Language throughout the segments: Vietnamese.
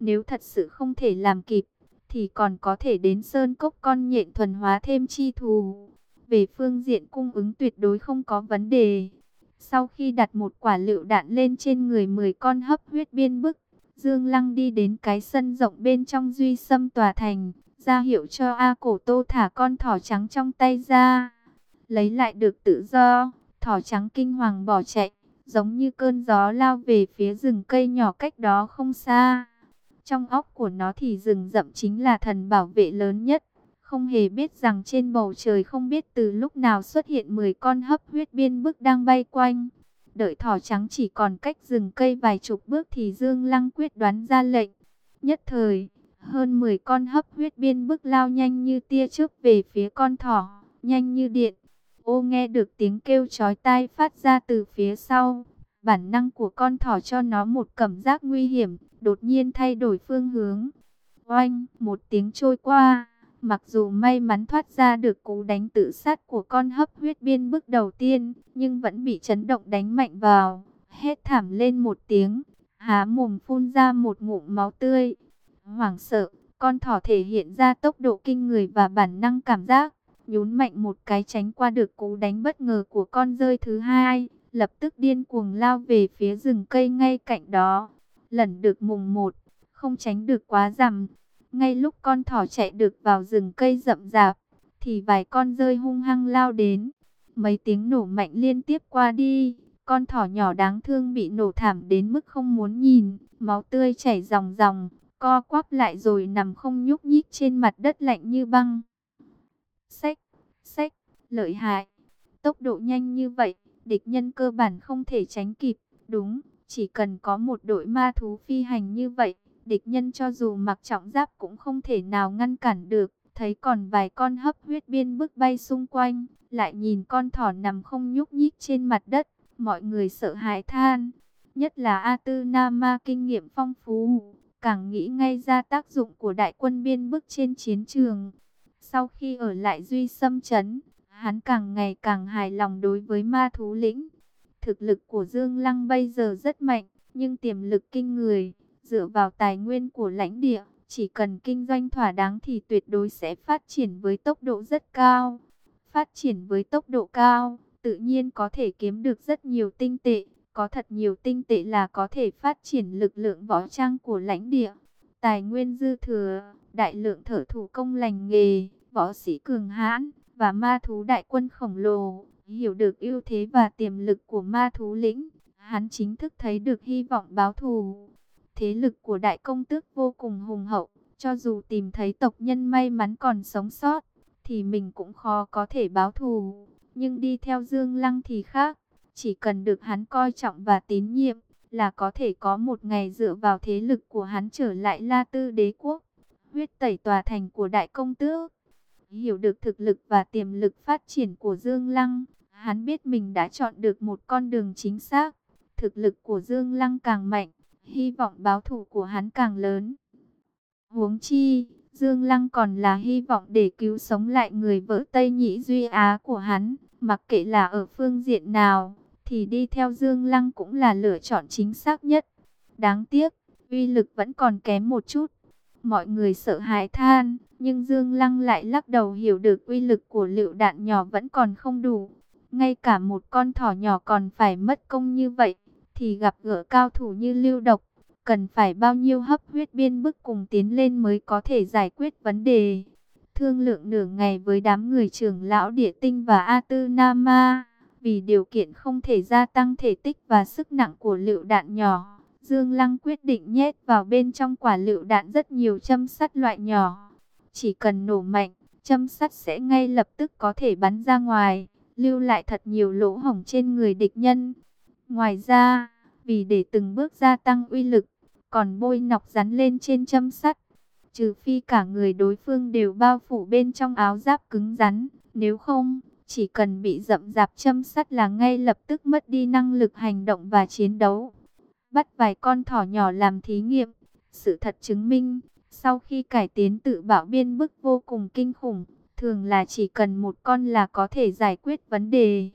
Nếu thật sự không thể làm kịp, thì còn có thể đến sơn cốc con nhện thuần hóa thêm chi thù. Về phương diện cung ứng tuyệt đối không có vấn đề. Sau khi đặt một quả lựu đạn lên trên người 10 con hấp huyết biên bức, Dương Lăng đi đến cái sân rộng bên trong duy xâm tòa thành, ra hiệu cho A Cổ Tô thả con thỏ trắng trong tay ra. Lấy lại được tự do, thỏ trắng kinh hoàng bỏ chạy, giống như cơn gió lao về phía rừng cây nhỏ cách đó không xa. Trong óc của nó thì rừng rậm chính là thần bảo vệ lớn nhất. Không hề biết rằng trên bầu trời không biết từ lúc nào xuất hiện 10 con hấp huyết biên bức đang bay quanh. Đợi thỏ trắng chỉ còn cách rừng cây vài chục bước thì Dương Lăng quyết đoán ra lệnh. Nhất thời, hơn 10 con hấp huyết biên bức lao nhanh như tia chớp về phía con thỏ, nhanh như điện. Ô nghe được tiếng kêu chói tai phát ra từ phía sau. Bản năng của con thỏ cho nó một cảm giác nguy hiểm, đột nhiên thay đổi phương hướng. Oanh, một tiếng trôi qua, mặc dù may mắn thoát ra được cú đánh tự sát của con hấp huyết biên bức đầu tiên, nhưng vẫn bị chấn động đánh mạnh vào, hét thảm lên một tiếng, há mồm phun ra một ngụm máu tươi. Hoảng sợ, con thỏ thể hiện ra tốc độ kinh người và bản năng cảm giác, nhún mạnh một cái tránh qua được cú đánh bất ngờ của con rơi thứ hai, lập tức điên cuồng lao về phía rừng cây ngay cạnh đó. Lần được mùng một, không tránh được quá rằm. Ngay lúc con thỏ chạy được vào rừng cây rậm rạp, thì vài con rơi hung hăng lao đến. Mấy tiếng nổ mạnh liên tiếp qua đi, con thỏ nhỏ đáng thương bị nổ thảm đến mức không muốn nhìn, máu tươi chảy ròng ròng, co quắp lại rồi nằm không nhúc nhích trên mặt đất lạnh như băng. Sách, sách, lợi hại, tốc độ nhanh như vậy, địch nhân cơ bản không thể tránh kịp, đúng, chỉ cần có một đội ma thú phi hành như vậy, địch nhân cho dù mặc trọng giáp cũng không thể nào ngăn cản được. Thấy còn vài con hấp huyết biên bức bay xung quanh, lại nhìn con thỏ nằm không nhúc nhích trên mặt đất, mọi người sợ hãi than. Nhất là A Tư Nam Ma kinh nghiệm phong phú, càng nghĩ ngay ra tác dụng của đại quân biên bức trên chiến trường. Sau khi ở lại Duy Xâm Chấn, hắn càng ngày càng hài lòng đối với ma thú lĩnh. Thực lực của Dương Lăng bây giờ rất mạnh, nhưng tiềm lực kinh người, dựa vào tài nguyên của lãnh địa, chỉ cần kinh doanh thỏa đáng thì tuyệt đối sẽ phát triển với tốc độ rất cao. Phát triển với tốc độ cao, tự nhiên có thể kiếm được rất nhiều tinh tệ, có thật nhiều tinh tệ là có thể phát triển lực lượng võ trang của lãnh địa. Tài nguyên dư thừa, đại lượng thở thủ công lành nghề, võ sĩ cường hãn và ma thú đại quân khổng lồ, hiểu được ưu thế và tiềm lực của ma thú lĩnh, hắn chính thức thấy được hy vọng báo thù. Thế lực của đại công tước vô cùng hùng hậu, cho dù tìm thấy tộc nhân may mắn còn sống sót, thì mình cũng khó có thể báo thù. Nhưng đi theo Dương Lăng thì khác, chỉ cần được hắn coi trọng và tín nhiệm, là có thể có một ngày dựa vào thế lực của hắn trở lại La Tư đế quốc, huyết tẩy tòa thành của đại công tước. Hiểu được thực lực và tiềm lực phát triển của Dương Lăng, hắn biết mình đã chọn được một con đường chính xác. Thực lực của Dương Lăng càng mạnh, hy vọng báo thù của hắn càng lớn. Huống chi, Dương Lăng còn là hy vọng để cứu sống lại người vợ Tây Nhĩ Duy Á của hắn, mặc kệ là ở phương diện nào, thì đi theo Dương Lăng cũng là lựa chọn chính xác nhất. Đáng tiếc, uy lực vẫn còn kém một chút. Mọi người sợ hãi than, nhưng Dương Lăng lại lắc đầu hiểu được uy lực của lựu đạn nhỏ vẫn còn không đủ. Ngay cả một con thỏ nhỏ còn phải mất công như vậy, thì gặp gỡ cao thủ như lưu độc, cần phải bao nhiêu hấp huyết biên bức cùng tiến lên mới có thể giải quyết vấn đề. Thương lượng nửa ngày với đám người trưởng lão địa tinh và A Tư Nama, vì điều kiện không thể gia tăng thể tích và sức nặng của lựu đạn nhỏ. Dương Lăng quyết định nhét vào bên trong quả lựu đạn rất nhiều châm sắt loại nhỏ. Chỉ cần nổ mạnh, châm sắt sẽ ngay lập tức có thể bắn ra ngoài, lưu lại thật nhiều lỗ hổng trên người địch nhân. Ngoài ra, vì để từng bước gia tăng uy lực, còn bôi nọc rắn lên trên châm sắt. Trừ phi cả người đối phương đều bao phủ bên trong áo giáp cứng rắn, nếu không, chỉ cần bị rậm rạp châm sắt là ngay lập tức mất đi năng lực hành động và chiến đấu. Bắt vài con thỏ nhỏ làm thí nghiệm, sự thật chứng minh, sau khi cải tiến tự bảo biên bức vô cùng kinh khủng, thường là chỉ cần một con là có thể giải quyết vấn đề.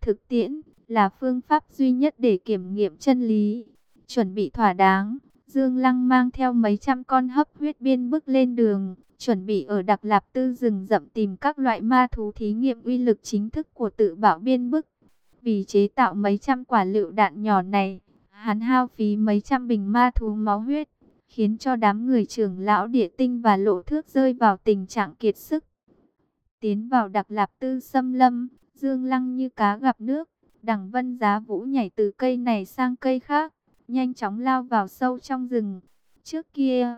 Thực tiễn là phương pháp duy nhất để kiểm nghiệm chân lý. Chuẩn bị thỏa đáng, Dương Lăng mang theo mấy trăm con hấp huyết biên bước lên đường, chuẩn bị ở Đặc Lạp Tư rừng rậm tìm các loại ma thú thí nghiệm uy lực chính thức của tự bảo biên bức. Vì chế tạo mấy trăm quả lựu đạn nhỏ này, hắn hao phí mấy trăm bình ma thú máu huyết, khiến cho đám người trưởng lão địa tinh và lộ thước rơi vào tình trạng kiệt sức. Tiến vào Đặc Lạp Tư xâm lâm, Dương Lăng như cá gặp nước, đằng vân giá vũ nhảy từ cây này sang cây khác, nhanh chóng lao vào sâu trong rừng. Trước kia,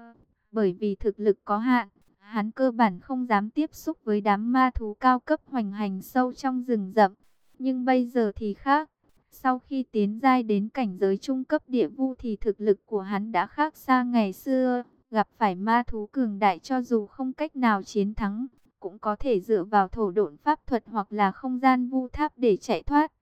bởi vì thực lực có hạn, hắn cơ bản không dám tiếp xúc với đám ma thú cao cấp hoành hành sâu trong rừng rậm. Nhưng bây giờ thì khác. Sau khi tiến giai đến cảnh giới trung cấp địa vu thì thực lực của hắn đã khác xa ngày xưa. Gặp phải ma thú cường đại cho dù không cách nào chiến thắng, cũng có thể dựa vào thổ độn pháp thuật hoặc là không gian vu tháp để chạy thoát.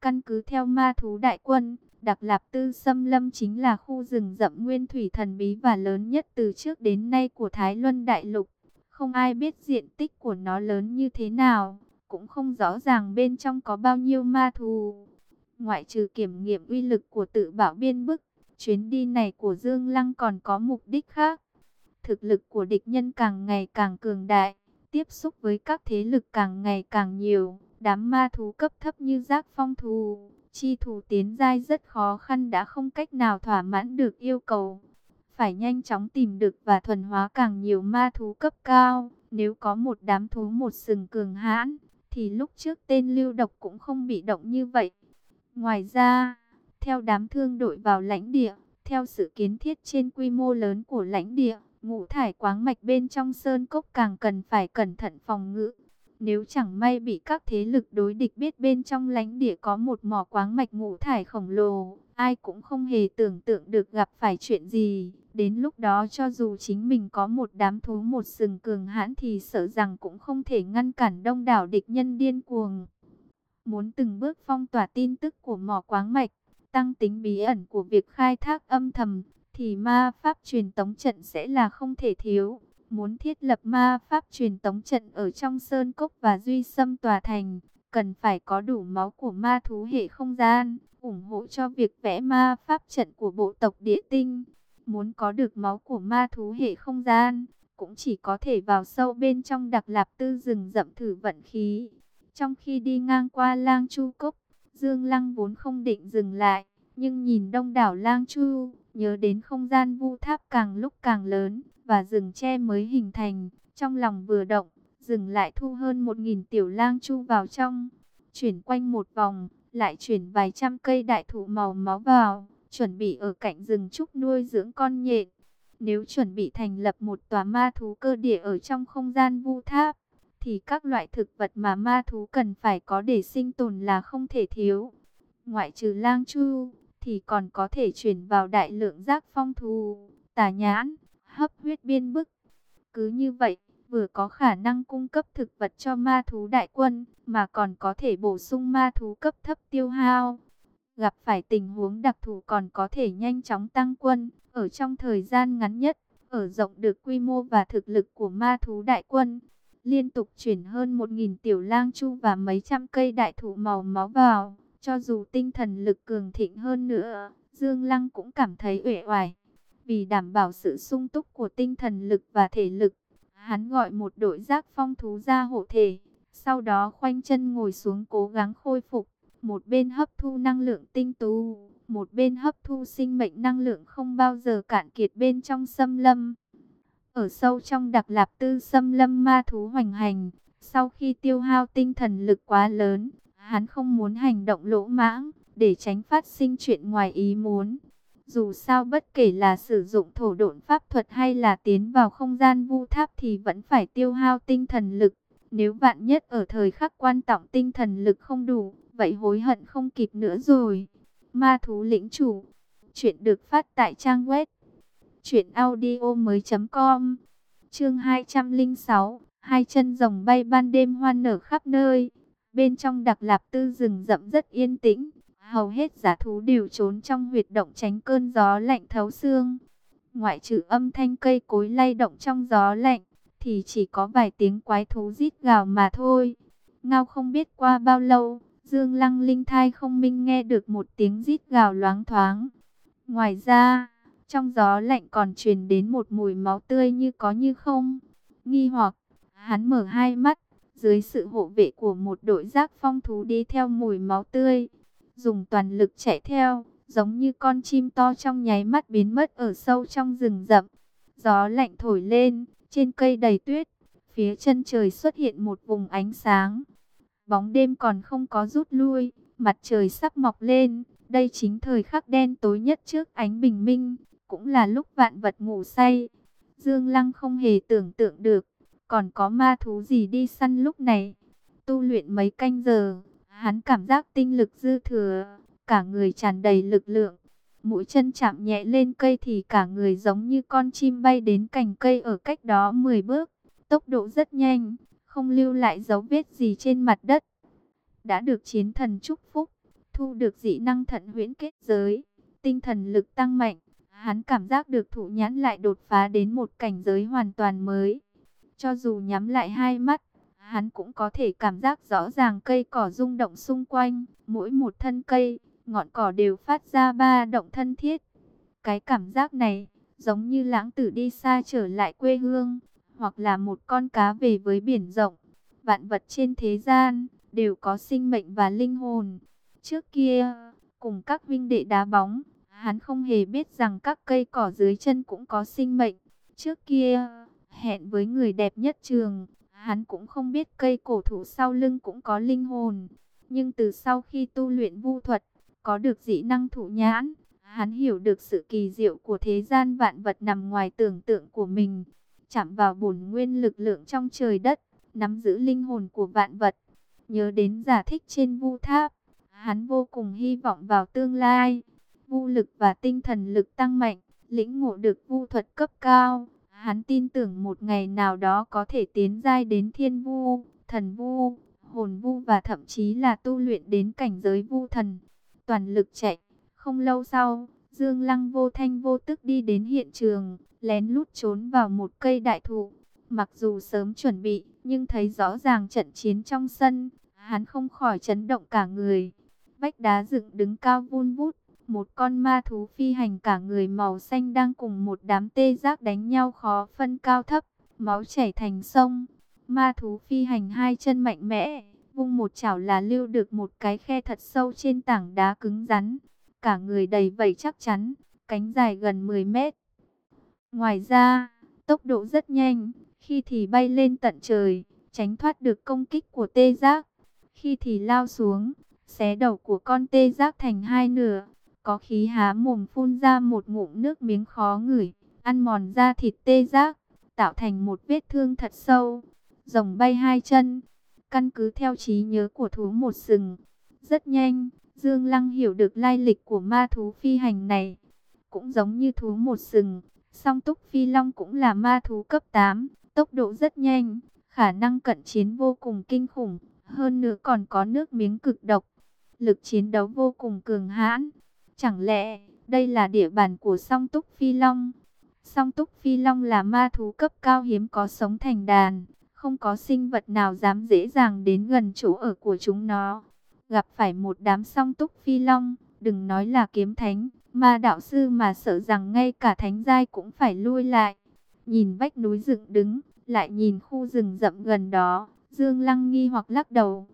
Căn cứ theo ma thú đại quân, Đặc Lạp Tư xâm Lâm chính là khu rừng rậm nguyên thủy thần bí và lớn nhất từ trước đến nay của Thái Luân Đại Lục. Không ai biết diện tích của nó lớn như thế nào, cũng không rõ ràng bên trong có bao nhiêu ma thú. Ngoại trừ kiểm nghiệm uy lực của tự bảo biên bức, chuyến đi này của Dương Lăng còn có mục đích khác. Thực lực của địch nhân càng ngày càng cường đại, tiếp xúc với các thế lực càng ngày càng nhiều. Đám ma thú cấp thấp như giác phong thú, chi thù tiến giai rất khó khăn đã không cách nào thỏa mãn được yêu cầu. Phải nhanh chóng tìm được và thuần hóa càng nhiều ma thú cấp cao. Nếu có một đám thú một sừng cường hãn, thì lúc trước tên lưu độc cũng không bị động như vậy. Ngoài ra, theo đám thương đội vào lãnh địa, theo sự kiến thiết trên quy mô lớn của lãnh địa, ngũ thải quáng mạch bên trong sơn cốc càng cần phải cẩn thận phòng ngự. Nếu chẳng may bị các thế lực đối địch biết bên trong lãnh địa có một mỏ quáng mạch ngũ thải khổng lồ, ai cũng không hề tưởng tượng được gặp phải chuyện gì. Đến lúc đó cho dù chính mình có một đám thú một sừng cường hãn thì sợ rằng cũng không thể ngăn cản đông đảo địch nhân điên cuồng. Muốn từng bước phong tỏa tin tức của mỏ quáng mạch, tăng tính bí ẩn của việc khai thác âm thầm, thì ma pháp truyền tống trận sẽ là không thể thiếu. Muốn thiết lập ma pháp truyền tống trận ở trong sơn cốc và duy xâm tòa thành, cần phải có đủ máu của ma thú hệ không gian, ủng hộ cho việc vẽ ma pháp trận của bộ tộc địa tinh. Muốn có được máu của ma thú hệ không gian, cũng chỉ có thể vào sâu bên trong đặc lạp tư rừng rậm thử vận khí. Trong khi đi ngang qua lang chu cốc, Dương Lăng vốn không định dừng lại, nhưng nhìn đông đảo lang chu, nhớ đến không gian vu tháp càng lúc càng lớn, và rừng tre mới hình thành, trong lòng vừa động, dừng lại thu hơn một nghìn tiểu lang chu vào trong, chuyển quanh một vòng, lại chuyển vài trăm cây đại thụ màu máu vào, chuẩn bị ở cạnh rừng trúc nuôi dưỡng con nhện. Nếu chuẩn bị thành lập một tòa ma thú cơ địa ở trong không gian vu tháp, thì các loại thực vật mà ma thú cần phải có để sinh tồn là không thể thiếu. Ngoại trừ lang chu, thì còn có thể chuyển vào đại lượng giác phong thù, tà nhãn, hấp huyết biên bức. Cứ như vậy, vừa có khả năng cung cấp thực vật cho ma thú đại quân, mà còn có thể bổ sung ma thú cấp thấp tiêu hao. Gặp phải tình huống đặc thù còn có thể nhanh chóng tăng quân, ở trong thời gian ngắn nhất, ở rộng được quy mô và thực lực của ma thú đại quân. Liên tục chuyển hơn 1.000 tiểu lang chu và mấy trăm cây đại thụ màu máu vào, cho dù tinh thần lực cường thịnh hơn nữa, Dương Lăng cũng cảm thấy uể oải. Vì đảm bảo sự sung túc của tinh thần lực và thể lực, hắn gọi một đội giác phong thú ra hộ thể. Sau đó khoanh chân ngồi xuống cố gắng khôi phục. Một bên hấp thu năng lượng tinh tú, một bên hấp thu sinh mệnh năng lượng không bao giờ cạn kiệt bên trong xâm lâm. Ở sâu trong đặc lạp tư xâm lâm ma thú hoành hành, sau khi tiêu hao tinh thần lực quá lớn, hắn không muốn hành động lỗ mãng, để tránh phát sinh chuyện ngoài ý muốn. Dù sao bất kể là sử dụng thổ độn pháp thuật hay là tiến vào không gian vu tháp thì vẫn phải tiêu hao tinh thần lực. Nếu vạn nhất ở thời khắc quan trọng tinh thần lực không đủ, vậy hối hận không kịp nữa rồi. Ma thú lĩnh chủ. Chuyện được phát tại trang web. Chuyện audio mới com. Chương 206. Hai chân rồng bay ban đêm hoan nở khắp nơi. Bên trong đặc lạp tư rừng rậm rất yên tĩnh Hầu hết giả thú đều trốn trong huyệt động tránh cơn gió lạnh thấu xương. Ngoại trừ âm thanh cây cối lay động trong gió lạnh, thì chỉ có vài tiếng quái thú rít gào mà thôi. Ngao không biết qua bao lâu, Dương Lăng linh thai không minh nghe được một tiếng rít gào loáng thoáng. Ngoài ra, Trong gió lạnh còn truyền đến một mùi máu tươi như có như không. Nghi hoặc, hắn mở hai mắt, dưới sự hộ vệ của một đội giác phong thú đi theo mùi máu tươi. Dùng toàn lực chạy theo, giống như con chim to trong nháy mắt biến mất ở sâu trong rừng rậm. Gió lạnh thổi lên, trên cây đầy tuyết, phía chân trời xuất hiện một vùng ánh sáng. Bóng đêm còn không có rút lui, mặt trời sắp mọc lên, đây chính thời khắc đen tối nhất trước ánh bình minh, cũng là lúc vạn vật ngủ say. Dương Lăng không hề tưởng tượng được, còn có ma thú gì đi săn lúc này. Tu luyện mấy canh giờ, hắn cảm giác tinh lực dư thừa, cả người tràn đầy lực lượng. Mũi chân chạm nhẹ lên cây thì cả người giống như con chim bay đến cành cây ở cách đó 10 bước. Tốc độ rất nhanh, không lưu lại dấu vết gì trên mặt đất. Đã được chiến thần chúc phúc, thu được dị năng thận huyễn kết giới, tinh thần lực tăng mạnh. Hắn cảm giác được thủ nhãn lại đột phá đến một cảnh giới hoàn toàn mới. Cho dù nhắm lại hai mắt, hắn cũng có thể cảm giác rõ ràng cây cỏ rung động xung quanh, mỗi một thân cây, ngọn cỏ đều phát ra ba động thân thiết. Cái cảm giác này, giống như lãng tử đi xa trở lại quê hương, hoặc là một con cá về với biển rộng. Vạn vật trên thế gian, đều có sinh mệnh và linh hồn. Trước kia, cùng các vinh đệ đá bóng, hắn không hề biết rằng các cây cỏ dưới chân cũng có sinh mệnh. Trước kia, hẹn với người đẹp nhất trường, hắn cũng không biết cây cổ thụ sau lưng cũng có linh hồn. Nhưng từ sau khi tu luyện vu thuật, có được dị năng thủ nhãn, hắn hiểu được sự kỳ diệu của thế gian vạn vật nằm ngoài tưởng tượng của mình, chạm vào bổn nguyên lực lượng trong trời đất, nắm giữ linh hồn của vạn vật. Nhớ đến giả thích trên vu tháp, hắn vô cùng hy vọng vào tương lai, vu lực và tinh thần lực tăng mạnh, lĩnh ngộ được vu thuật cấp cao. Hắn tin tưởng một ngày nào đó có thể tiến giai đến thiên vu, thần vu, hồn vu và thậm chí là tu luyện đến cảnh giới vu thần toàn lực chạy. Không lâu sau, Dương Lăng vô thanh vô tức đi đến hiện trường, lén lút trốn vào một cây đại thụ. Mặc dù sớm chuẩn bị, nhưng thấy rõ ràng trận chiến trong sân, hắn không khỏi chấn động cả người. Vách đá dựng đứng cao vun vút, một con ma thú phi hành cả người màu xanh đang cùng một đám tê giác đánh nhau khó phân cao thấp, máu chảy thành sông. Ma thú phi hành hai chân mạnh mẽ, vung một chảo là lưu được một cái khe thật sâu trên tảng đá cứng rắn. Cả người đầy vẩy chắc chắn, cánh dài gần 10 mét. Ngoài ra, tốc độ rất nhanh, khi thì bay lên tận trời, tránh thoát được công kích của tê giác. Khi thì lao xuống, xé đầu của con tê giác thành hai nửa, có khí há mồm phun ra một ngụm nước miếng khó ngửi, ăn mòn da thịt tê giác, tạo thành một vết thương thật sâu. Rồng bay hai chân, Căn cứ theo trí nhớ của thú một sừng, rất nhanh, Dương Lăng hiểu được lai lịch của ma thú phi hành này. Cũng giống như thú một sừng, song túc phi long cũng là ma thú cấp 8, tốc độ rất nhanh, khả năng cận chiến vô cùng kinh khủng, hơn nữa còn có nước miếng cực độc. Lực chiến đấu vô cùng cường hãn. Chẳng lẽ đây là địa bàn của song túc phi long? Song túc phi long là ma thú cấp cao hiếm có sống thành đàn, không có sinh vật nào dám dễ dàng đến gần chỗ ở của chúng nó. Gặp phải một đám song túc phi long, đừng nói là kiếm thánh, ma đạo sư mà sợ rằng ngay cả thánh giai cũng phải lui lại. Nhìn vách núi dựng đứng, lại nhìn khu rừng rậm gần đó, Dương Lăng nghi hoặc lắc đầu.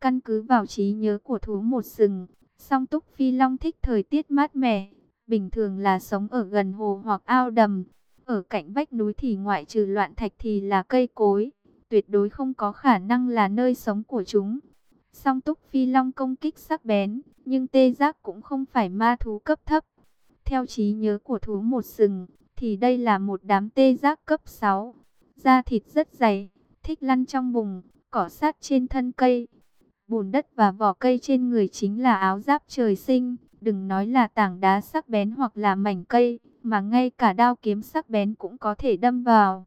Căn cứ vào trí nhớ của thú một rừng, song túc phi long thích thời tiết mát mẻ, bình thường là sống ở gần hồ hoặc ao đầm. Ở cạnh vách núi thì ngoại trừ loạn thạch thì là cây cối tuyệt đối không có khả năng là nơi sống của chúng. Song túc phi long công kích sắc bén, nhưng tê giác cũng không phải ma thú cấp thấp. Theo trí nhớ của thú một sừng, thì đây là một đám tê giác cấp 6. Da thịt rất dày, thích lăn trong bùn, cỏ sát trên thân cây. Bùn đất và vỏ cây trên người chính là áo giáp trời sinh, đừng nói là tảng đá sắc bén hoặc là mảnh cây, mà ngay cả đao kiếm sắc bén cũng có thể đâm vào.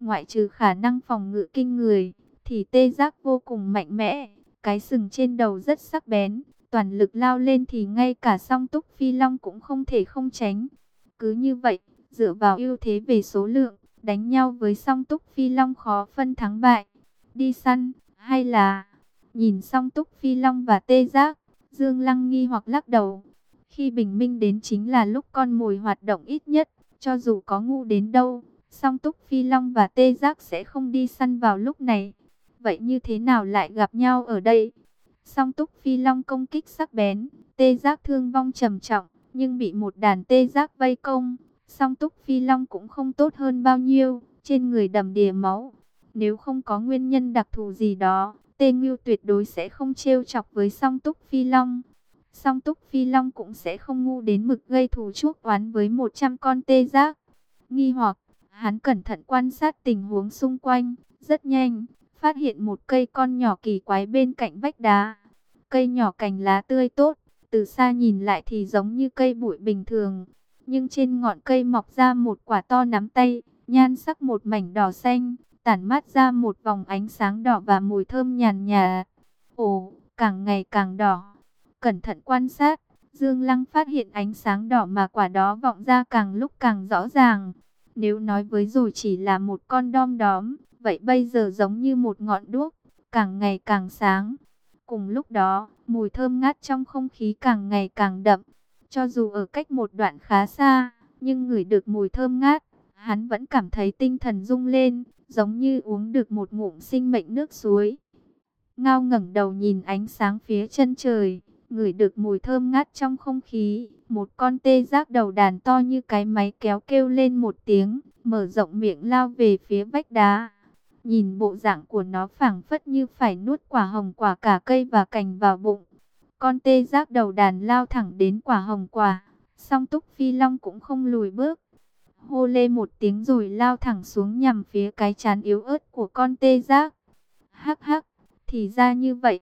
Ngoại trừ khả năng phòng ngự kinh người, thì tê giác vô cùng mạnh mẽ. Cái sừng trên đầu rất sắc bén, toàn lực lao lên thì ngay cả song túc phi long cũng không thể không tránh. Cứ như vậy, dựa vào ưu thế về số lượng, đánh nhau với song túc phi long khó phân thắng bại. Đi săn, hay là nhìn song túc phi long và tê giác, Dương Lăng nghi hoặc lắc đầu. Khi bình minh đến chính là lúc con mồi hoạt động ít nhất, cho dù có ngu đến đâu, song túc phi long và tê giác sẽ không đi săn vào lúc này. Vậy như thế nào lại gặp nhau ở đây? Song túc phi long công kích sắc bén, tê giác thương vong trầm trọng, nhưng bị một đàn tê giác vây công. Song túc phi long cũng không tốt hơn bao nhiêu, trên người đầm đìa máu. Nếu không có nguyên nhân đặc thù gì đó, tê ngưu tuyệt đối sẽ không trêu chọc với song túc phi long. Song túc phi long cũng sẽ không ngu đến mực gây thù chuốc oán với 100 con tê giác. Nghi hoặc, hắn cẩn thận quan sát tình huống xung quanh, rất nhanh, phát hiện một cây con nhỏ kỳ quái bên cạnh vách đá. Cây nhỏ cành lá tươi tốt, từ xa nhìn lại thì giống như cây bụi bình thường. Nhưng trên ngọn cây mọc ra một quả to nắm tay, nhan sắc một mảnh đỏ xanh, tản mát ra một vòng ánh sáng đỏ và mùi thơm nhàn nhạt. Ồ, càng ngày càng đỏ. Cẩn thận quan sát, Dương Lăng phát hiện ánh sáng đỏ mà quả đó vọng ra càng lúc càng rõ ràng. Nếu nói với rồi chỉ là một con đom đóm, vậy bây giờ giống như một ngọn đuốc, càng ngày càng sáng. Cùng lúc đó, mùi thơm ngát trong không khí càng ngày càng đậm. Cho dù ở cách một đoạn khá xa, nhưng ngửi được mùi thơm ngát, hắn vẫn cảm thấy tinh thần rung lên, giống như uống được một ngụm sinh mệnh nước suối. Ngao ngẩng đầu nhìn ánh sáng phía chân trời, ngửi được mùi thơm ngát trong không khí. Một con tê giác đầu đàn to như cái máy kéo kêu lên một tiếng, mở rộng miệng lao về phía vách đá. Nhìn bộ dạng của nó phảng phất như phải nuốt quả hồng quả cả cây và cành vào bụng. Con tê giác đầu đàn lao thẳng đến quả hồng quả, song túc phi long cũng không lùi bước. Hô lê một tiếng rồi lao thẳng xuống nhằm phía cái chán yếu ớt của con tê giác. Hắc hắc, thì ra như vậy.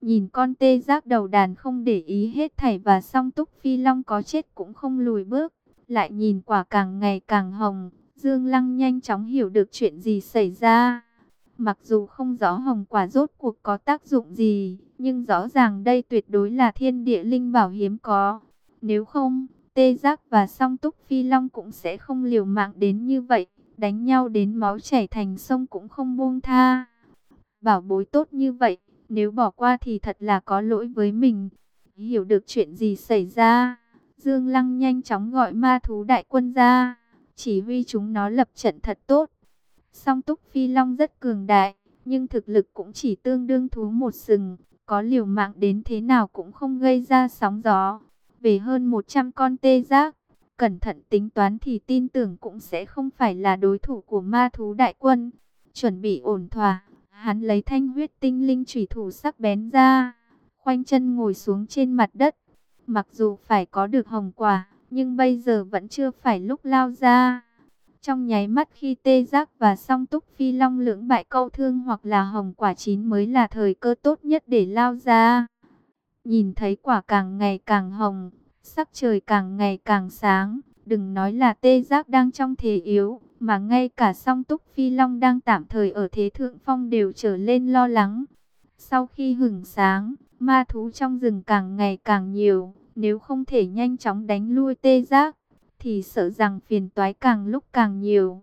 Nhìn con tê giác đầu đàn không để ý hết thảy và song túc phi long có chết cũng không lùi bước. Lại nhìn quả càng ngày càng hồng, Dương Lăng nhanh chóng hiểu được chuyện gì xảy ra. Mặc dù không rõ hồng quả rốt cuộc có tác dụng gì, nhưng rõ ràng đây tuyệt đối là thiên địa linh bảo hiếm có. Nếu không, tê giác và song túc phi long cũng sẽ không liều mạng đến như vậy, đánh nhau đến máu chảy thành sông cũng không buông tha. Bảo bối tốt như vậy, nếu bỏ qua thì thật là có lỗi với mình. Hiểu được chuyện gì xảy ra, Dương Lăng nhanh chóng gọi ma thú đại quân ra, chỉ huy chúng nó lập trận thật tốt. Song túc phi long rất cường đại, nhưng thực lực cũng chỉ tương đương thú một sừng, có liều mạng đến thế nào cũng không gây ra sóng gió. Về hơn 100 con tê giác, cẩn thận tính toán thì tin tưởng cũng sẽ không phải là đối thủ của ma thú đại quân. Chuẩn bị ổn thỏa, hắn lấy thanh huyết tinh linh chủy thủ sắc bén ra, khoanh chân ngồi xuống trên mặt đất. Mặc dù phải có được hồng quả, nhưng bây giờ vẫn chưa phải lúc lao ra. Trong nháy mắt khi tê giác và song túc phi long lưỡng bại câu thương hoặc là hồng quả chín mới là thời cơ tốt nhất để lao ra. Nhìn thấy quả càng ngày càng hồng, sắc trời càng ngày càng sáng, đừng nói là tê giác đang trong thế yếu, mà ngay cả song túc phi long đang tạm thời ở thế thượng phong đều trở lên lo lắng. Sau khi hừng sáng, ma thú trong rừng càng ngày càng nhiều, nếu không thể nhanh chóng đánh lui tê giác, thì sợ rằng phiền toái càng lúc càng nhiều.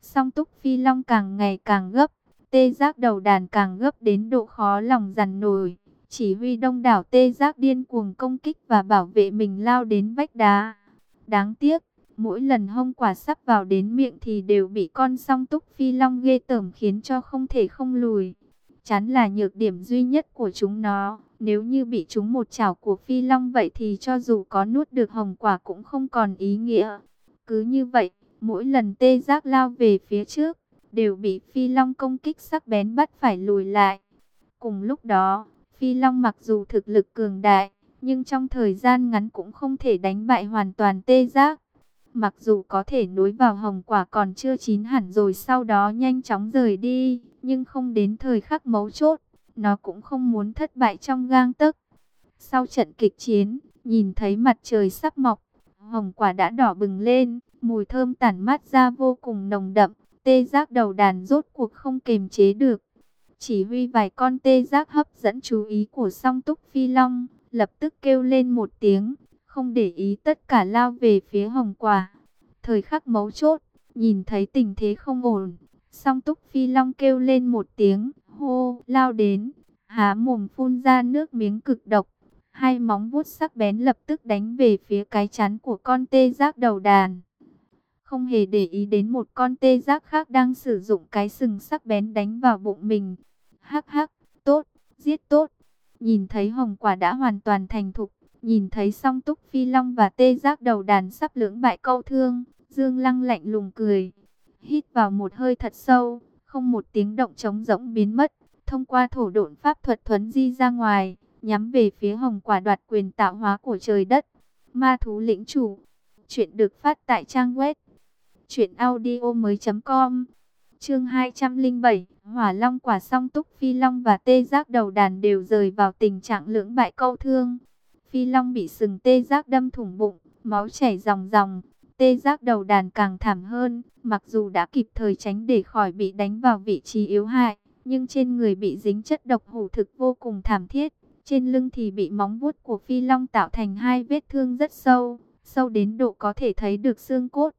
Song túc phi long càng ngày càng gấp, tê giác đầu đàn càng gấp đến độ khó lòng dằn nổi. Chỉ huy đông đảo tê giác điên cuồng công kích và bảo vệ mình lao đến vách đá. Đáng tiếc, mỗi lần hông quả sắp vào đến miệng thì đều bị con song túc phi long ghê tởm khiến cho không thể không lùi. chán là nhược điểm duy nhất của chúng nó. Nếu như bị chúng một chảo của phi long vậy thì cho dù có nuốt được hồng quả cũng không còn ý nghĩa. Cứ như vậy, mỗi lần tê giác lao về phía trước, đều bị phi long công kích sắc bén bắt phải lùi lại. Cùng lúc đó, phi long mặc dù thực lực cường đại, nhưng trong thời gian ngắn cũng không thể đánh bại hoàn toàn tê giác. Mặc dù có thể nối vào hồng quả còn chưa chín hẳn rồi sau đó nhanh chóng rời đi, nhưng không đến thời khắc mấu chốt nó cũng không muốn thất bại trong gang tấc. Sau trận kịch chiến, nhìn thấy mặt trời sắp mọc, hồng quả đã đỏ bừng lên, mùi thơm tản mát ra vô cùng nồng đậm, tê giác đầu đàn rốt cuộc không kềm chế được. Chỉ huy vài con tê giác hấp dẫn chú ý của song túc phi long, lập tức kêu lên một tiếng, không để ý tất cả lao về phía hồng quả. Thời khắc mấu chốt, nhìn thấy tình thế không ổn, song túc phi long kêu lên một tiếng, hô, lao đến, há mồm phun ra nước miếng cực độc. Hai móng vuốt sắc bén lập tức đánh về phía cái chắn của con tê giác đầu đàn. Không hề để ý đến một con tê giác khác đang sử dụng cái sừng sắc bén đánh vào bụng mình. Hắc hắc, tốt, giết tốt. Nhìn thấy hồng quả đã hoàn toàn thành thục, nhìn thấy song túc phi long và tê giác đầu đàn sắp lưỡng bại câu thương, Dương Lăng lạnh lùng cười. Hít vào một hơi thật sâu, không một tiếng động trống rỗng biến mất, thông qua thổ độn pháp thuật thuấn di ra ngoài nhắm về phía hồng quả đoạt quyền tạo hóa của trời đất. Ma thú lĩnh chủ. Chuyện được phát tại trang web. Chuyện audio mới com. Chương 207. Hỏa long quả song túc phi long và tê giác đầu đàn đều rời vào tình trạng lưỡng bại câu thương. Phi long bị sừng tê giác đâm thủng bụng, máu chảy ròng ròng. Tê giác đầu đàn càng thảm hơn, mặc dù đã kịp thời tránh để khỏi bị đánh vào vị trí yếu hại, nhưng trên người bị dính chất độc hủ thực vô cùng thảm thiết. Trên lưng thì bị móng vuốt của phi long tạo thành hai vết thương rất sâu, sâu đến độ có thể thấy được xương cốt.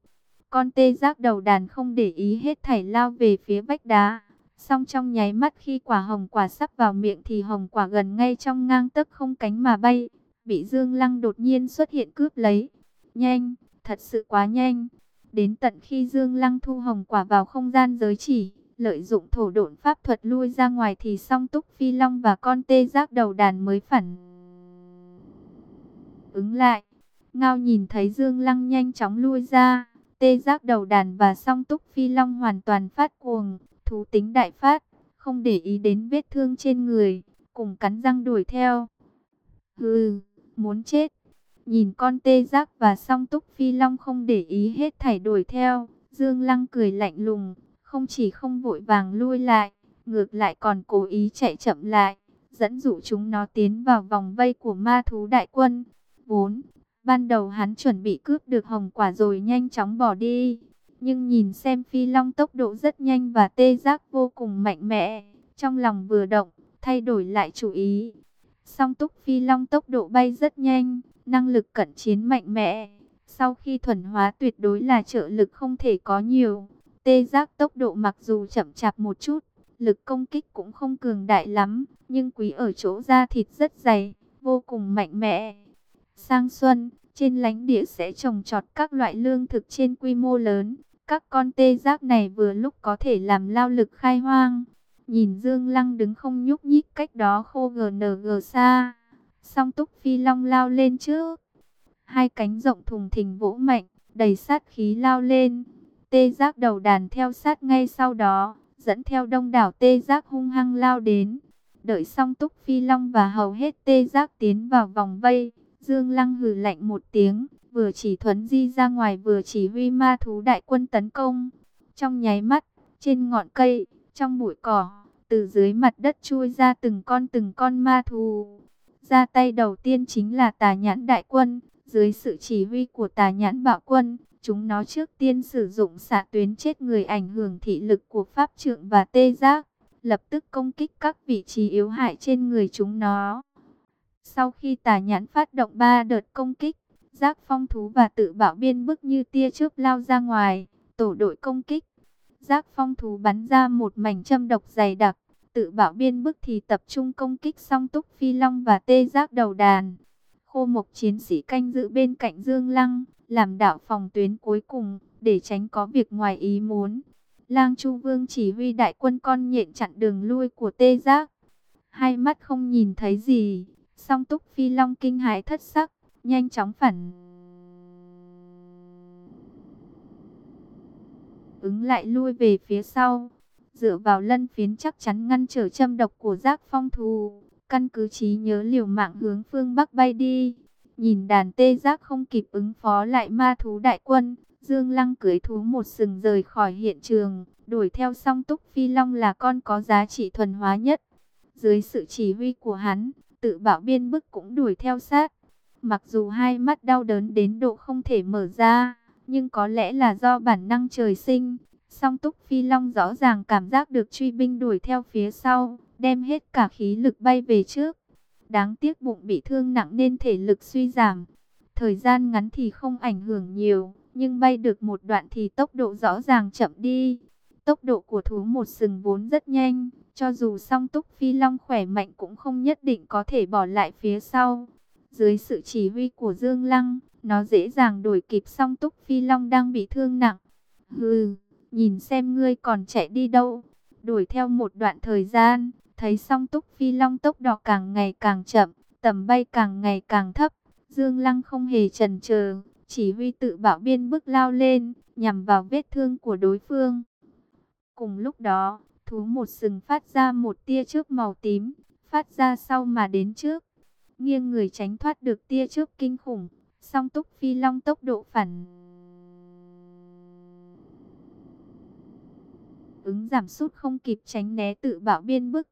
Con tê giác đầu đàn không để ý hết thảy lao về phía vách đá. Xong trong nháy mắt khi quả hồng quả sắp vào miệng thì hồng quả gần ngay trong ngang tấc không cánh mà bay. Bị Dương Lăng đột nhiên xuất hiện cướp lấy. Nhanh, thật sự quá nhanh. Đến tận khi Dương Lăng thu hồng quả vào không gian giới chỉ, lợi dụng thổ độn pháp thuật lui ra ngoài thì song túc phi long và con tê giác đầu đàn mới phản ứng lại. Ngao nhìn thấy Dương Lăng nhanh chóng lui ra, tê giác đầu đàn và song túc phi long hoàn toàn phát cuồng, thú tính đại phát, không để ý đến vết thương trên người, cùng cắn răng đuổi theo. Hừ, muốn chết. Nhìn con tê giác và song túc phi long không để ý hết thảy đuổi theo, Dương Lăng cười lạnh lùng, không chỉ không vội vàng lui lại, ngược lại còn cố ý chạy chậm lại, dẫn dụ chúng nó tiến vào vòng vây của ma thú đại quân. 4. Ban đầu hắn chuẩn bị cướp được hồng quả rồi nhanh chóng bỏ đi, nhưng nhìn xem phi long tốc độ rất nhanh và tê giác vô cùng mạnh mẽ, trong lòng vừa động, thay đổi lại chủ ý. Song túc phi long tốc độ bay rất nhanh, năng lực cận chiến mạnh mẽ. Sau khi thuần hóa tuyệt đối là trợ lực không thể có nhiều. Tê giác tốc độ mặc dù chậm chạp một chút, lực công kích cũng không cường đại lắm, nhưng quý ở chỗ da thịt rất dày, vô cùng mạnh mẽ. Sang xuân, trên lãnh địa sẽ trồng trọt các loại lương thực trên quy mô lớn. Các con tê giác này vừa lúc có thể làm lao lực khai hoang. Nhìn Dương Lăng đứng không nhúc nhích cách đó khô gng xa. Song túc phi long lao lên trước. Hai cánh rộng thùng thình vỗ mạnh, đầy sát khí lao lên. Tê giác đầu đàn theo sát ngay sau đó, dẫn theo đông đảo tê giác hung hăng lao đến. Đợi xong túc phi long và hầu hết tê giác tiến vào vòng vây, Dương Lăng hừ lạnh một tiếng, vừa chỉ thuấn di ra ngoài vừa chỉ huy ma thú đại quân tấn công. Trong nháy mắt, trên ngọn cây, trong bụi cỏ, từ dưới mặt đất chui ra từng con từng con ma thú. Ra tay đầu tiên chính là tà nhãn đại quân, dưới sự chỉ huy của tà nhãn bạo quân, Chúng nó trước tiên sử dụng xạ tuyến chết người ảnh hưởng thị lực của pháp trượng và tê giác, lập tức công kích các vị trí yếu hại trên người chúng nó. Sau khi tà nhãn phát động ba đợt công kích, giác phong thú và tự bảo biên bức như tia chớp lao ra ngoài, tổ đội công kích. Giác phong thú bắn ra một mảnh châm độc dày đặc, tự bảo biên bức thì tập trung công kích song túc phi long và tê giác đầu đàn. Khô mộc chiến sĩ canh giữ bên cạnh Dương Lăng, làm đạo phòng tuyến cuối cùng, để tránh có việc ngoài ý muốn. Lang Chu Vương chỉ huy đại quân con nhện chặn đường lui của tê giác. Hai mắt không nhìn thấy gì, song túc phi long kinh hãi thất sắc, nhanh chóng phản. Ứng lại lui về phía sau, dựa vào lân phiến chắc chắn ngăn trở châm độc của giác phong thù. Căn cứ trí nhớ liều mạng hướng phương Bắc bay đi. Nhìn đàn tê giác không kịp ứng phó lại ma thú đại quân, Dương Lăng cưới thú một sừng rời khỏi hiện trường, đuổi theo song túc phi long là con có giá trị thuần hóa nhất. Dưới sự chỉ huy của hắn, tự bảo biên bức cũng đuổi theo sát. Mặc dù hai mắt đau đớn đến độ không thể mở ra, nhưng có lẽ là do bản năng trời sinh. Song túc phi long rõ ràng cảm giác được truy binh đuổi theo phía sau, đem hết cả khí lực bay về trước. Đáng tiếc bụng bị thương nặng nên thể lực suy giảm. Thời gian ngắn thì không ảnh hưởng nhiều, nhưng bay được một đoạn thì tốc độ rõ ràng chậm đi. Tốc độ của thú một sừng vốn rất nhanh, cho dù song túc phi long khỏe mạnh cũng không nhất định có thể bỏ lại phía sau. Dưới sự chỉ huy của Dương Lăng, nó dễ dàng đuổi kịp song túc phi long đang bị thương nặng. Hừ, nhìn xem ngươi còn chạy đi đâu. Đuổi theo một đoạn thời gian, thấy song túc phi long tốc độ càng ngày càng chậm, tầm bay càng ngày càng thấp. Dương Lăng không hề chần chờ, chỉ huy tự bảo biên bức lao lên, nhằm vào vết thương của đối phương. Cùng lúc đó, thú một sừng phát ra một tia trước màu tím, phát ra sau mà đến trước. Nghiêng người tránh thoát được tia trước kinh khủng, song túc phi long tốc độ phản ứng giảm sút không kịp tránh né tự bảo biên bức.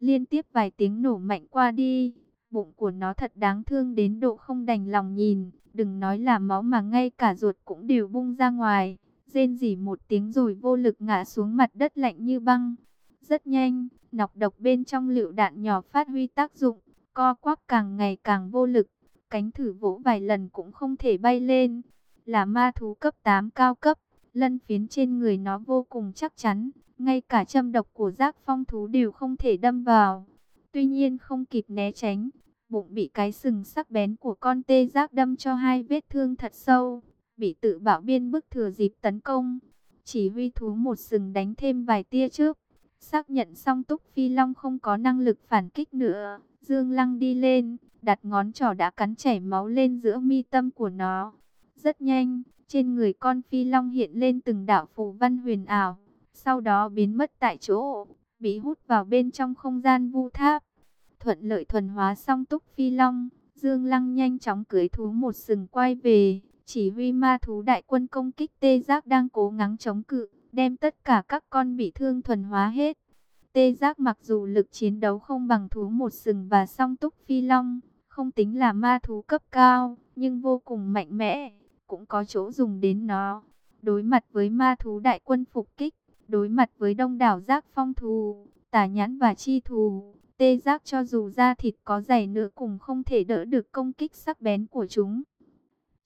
Liên tiếp vài tiếng nổ mạnh qua đi, bụng của nó thật đáng thương đến độ không đành lòng nhìn, đừng nói là máu mà ngay cả ruột cũng đều bung ra ngoài. Rên rỉ một tiếng rồi vô lực ngã xuống mặt đất lạnh như băng. Rất nhanh, nọc độc bên trong lựu đạn nhỏ phát huy tác dụng, co quắp càng ngày càng vô lực. Cánh thử vỗ vài lần cũng không thể bay lên. Là ma thú cấp 8 cao cấp, lân phiến trên người nó vô cùng chắc chắn. Ngay cả châm độc của giác phong thú đều không thể đâm vào. Tuy nhiên không kịp né tránh, bụng bị cái sừng sắc bén của con tê giác đâm cho hai vết thương thật sâu, bị tự bảo biên bức thừa dịp tấn công. Chỉ huy thú một sừng đánh thêm vài tia trước, xác nhận xong túc phi long không có năng lực phản kích nữa. Dương Lăng đi lên, đặt ngón trỏ đã cắn chảy máu lên giữa mi tâm của nó. Rất nhanh, trên người con phi long hiện lên từng đạo phù văn huyền ảo, sau đó biến mất tại chỗ, bị hút vào bên trong không gian vu tháp thuận lợi thuần hóa xong túc phi long, Dương Lăng nhanh chóng cưới thú một sừng quay về, chỉ huy ma thú đại quân công kích tê giác đang cố gắng chống cự, đem tất cả các con bị thương thuần hóa hết. Tê giác mặc dù lực chiến đấu không bằng thú một sừng và song túc phi long, không tính là ma thú cấp cao, nhưng vô cùng mạnh mẽ, cũng có chỗ dùng đến nó. Đối mặt với ma thú đại quân phục kích, đối mặt với đông đảo giác phong thù tà nhãn và chi thù Tê giác cho dù da thịt có dày nữa cũng không thể đỡ được công kích sắc bén của chúng.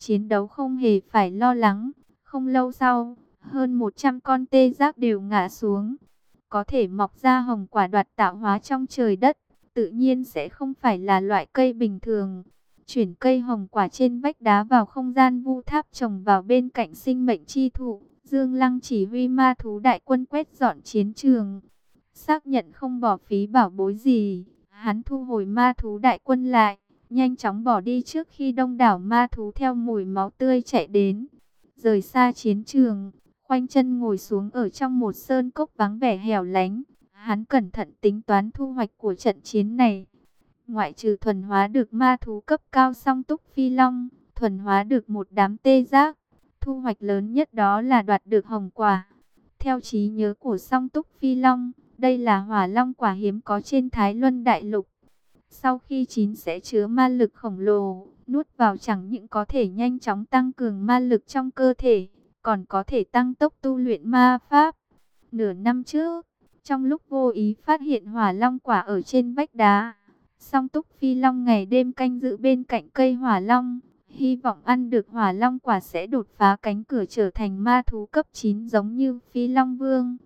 Chiến đấu không hề phải lo lắng. Không lâu sau, hơn 100 con tê giác đều ngã xuống. Có thể mọc ra hồng quả đoạt tạo hóa trong trời đất. Tự nhiên sẽ không phải là loại cây bình thường. Chuyển cây hồng quả trên vách đá vào không gian vu tháp trồng vào bên cạnh sinh mệnh chi thụ. Dương Lăng chỉ huy ma thú đại quân quét dọn chiến trường. Xác nhận không bỏ phí bảo bối gì, hắn thu hồi ma thú đại quân lại, nhanh chóng bỏ đi trước khi đông đảo ma thú theo mùi máu tươi chạy đến. Rời xa chiến trường, khoanh chân ngồi xuống ở trong một sơn cốc vắng vẻ hẻo lánh. Hắn cẩn thận tính toán thu hoạch của trận chiến này. Ngoại trừ thuần hóa được ma thú cấp cao song túc phi long, thuần hóa được một đám tê giác. Thu hoạch lớn nhất đó là đoạt được hồng quả. Theo trí nhớ của song túc phi long, đây là hỏa long quả hiếm có trên Thái Luân Đại Lục. Sau khi chín sẽ chứa ma lực khổng lồ, nuốt vào chẳng những có thể nhanh chóng tăng cường ma lực trong cơ thể, còn có thể tăng tốc tu luyện ma pháp. Nửa năm trước, trong lúc vô ý phát hiện hỏa long quả ở trên vách đá, song túc phi long ngày đêm canh giữ bên cạnh cây hỏa long, hy vọng ăn được hỏa long quả sẽ đột phá cánh cửa trở thành ma thú cấp 9 giống như phi long vương.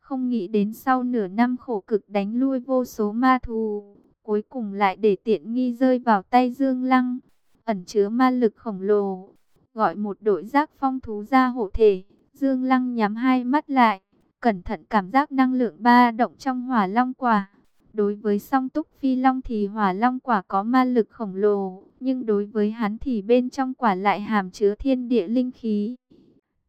Không nghĩ đến sau nửa năm khổ cực đánh lui vô số ma thú cuối cùng lại để tiện nghi rơi vào tay Dương Lăng, ẩn chứa ma lực khổng lồ. Gọi một đội giác phong thú ra hộ thể, Dương Lăng nhắm hai mắt lại, cẩn thận cảm giác năng lượng ba động trong hỏa long quả. Đối với song túc phi long thì hỏa long quả có ma lực khổng lồ, nhưng đối với hắn thì bên trong quả lại hàm chứa thiên địa linh khí.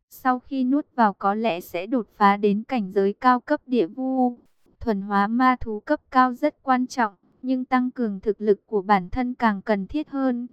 Sau khi nuốt vào có lẽ sẽ đột phá đến cảnh giới cao cấp địa vu. Thuần hóa ma thú cấp cao rất quan trọng, nhưng tăng cường thực lực của bản thân càng cần thiết hơn.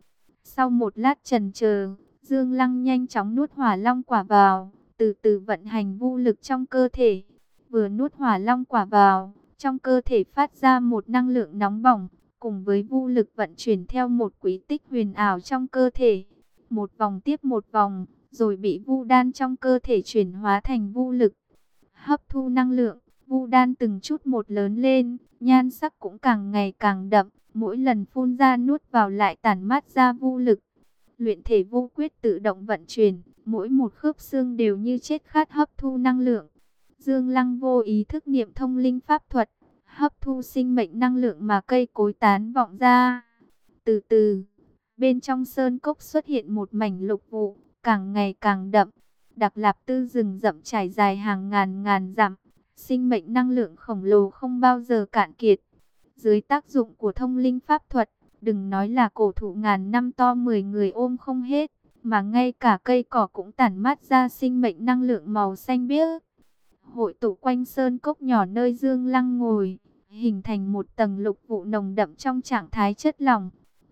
Sau một lát trần chờ, Dương Lăng nhanh chóng nuốt hỏa long quả vào, từ từ vận hành vu lực trong cơ thể. Vừa nuốt hỏa long quả vào, trong cơ thể phát ra một năng lượng nóng bỏng, cùng với vu lực vận chuyển theo một quý tích huyền ảo trong cơ thể. Một vòng tiếp một vòng, rồi bị vu đan trong cơ thể chuyển hóa thành vu lực. Hấp thu năng lượng, vu đan từng chút một lớn lên, nhan sắc cũng càng ngày càng đậm, mỗi lần phun ra nuốt vào lại tản mát ra vu lực. Luyện thể vô quyết tự động vận chuyển, mỗi một khớp xương đều như chết khát hấp thu năng lượng. Dương Lăng vô ý thức niệm thông linh pháp thuật, hấp thu sinh mệnh năng lượng mà cây cối tán vọng ra. Từ từ, Bên trong sơn cốc xuất hiện một mảnh lục vụ, càng ngày càng đậm. Đặc lạp tư rừng rậm trải dài hàng ngàn ngàn dặm, sinh mệnh năng lượng khổng lồ không bao giờ cạn kiệt. Dưới tác dụng của thông linh pháp thuật, đừng nói là cổ thụ ngàn năm to 10 người ôm không hết, mà ngay cả cây cỏ cũng tản mát ra sinh mệnh năng lượng màu xanh biếc. Hội tụ quanh sơn cốc nhỏ nơi Dương Lăng ngồi, hình thành một tầng lục vụ nồng đậm trong trạng thái chất lỏng.